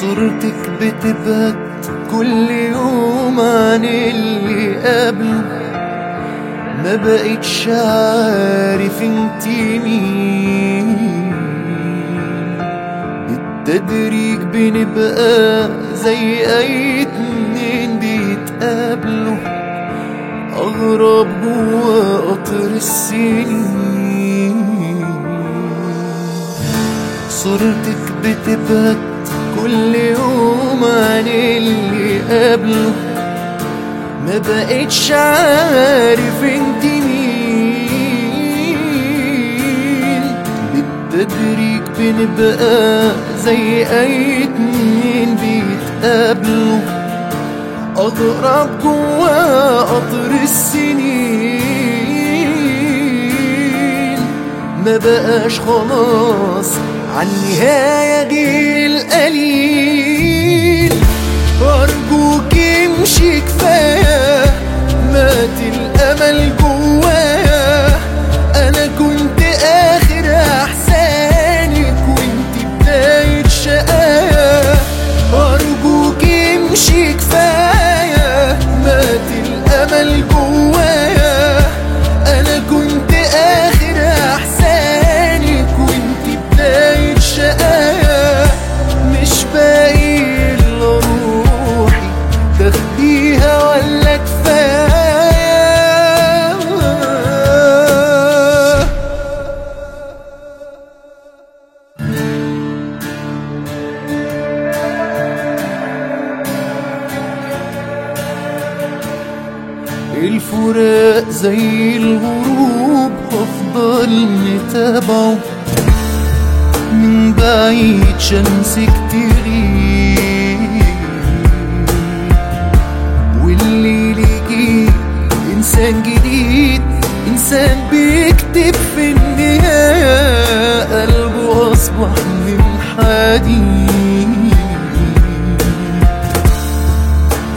صورتك بتبات كل يوم عن اللي قبله ما بقتش عارف انت مين. بالتدريج بنبقى زي أي اتنين بيتقابلوا. أغرب جوا قطر السنين. صورتك بتبات كل يوم عن اللي قبله. ما بقتش عارف انت مين. بالتدريج بنبقى زي أي اتنين بيتقابلوا. اغرب جوا قطر السنين. ما بقاش خلاص عن نهاية غير الفراق زي الغروب هفضل متابعه من بعيد شمسك تغيب والليل يجي إنسان جديد إنسان بيكتب في النهاية قلبه أصبح من حديد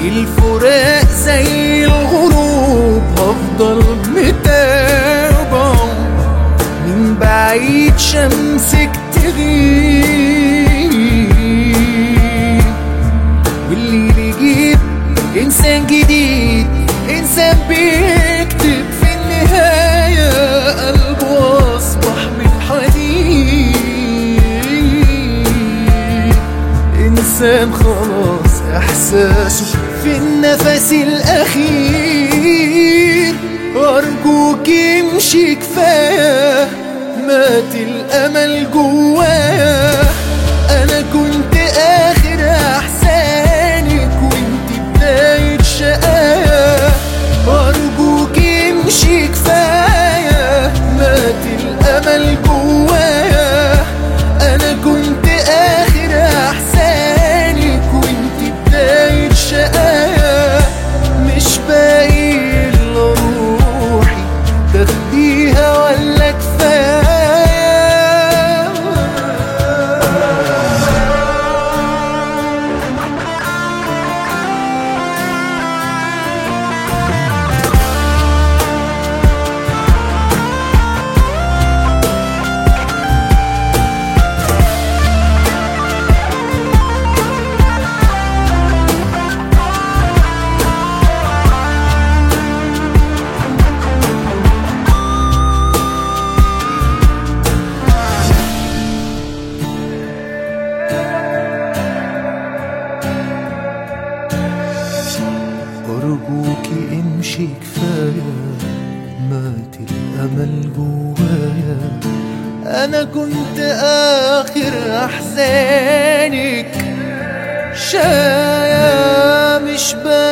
الفراق زي الغروب شمسك تغيب واللي يجيب إنسان جديد إنسان بيكتب في النهاية قلبه أصبح من حديد. إنسان خلاص إحساسه في النفس الأخير. أرجوك امشي كفاية مات الأمل جوايا. أرجوكي امشي كفاية مات الأمل جوايا. أنا كنت آخر أحزانك. شاية مش باقي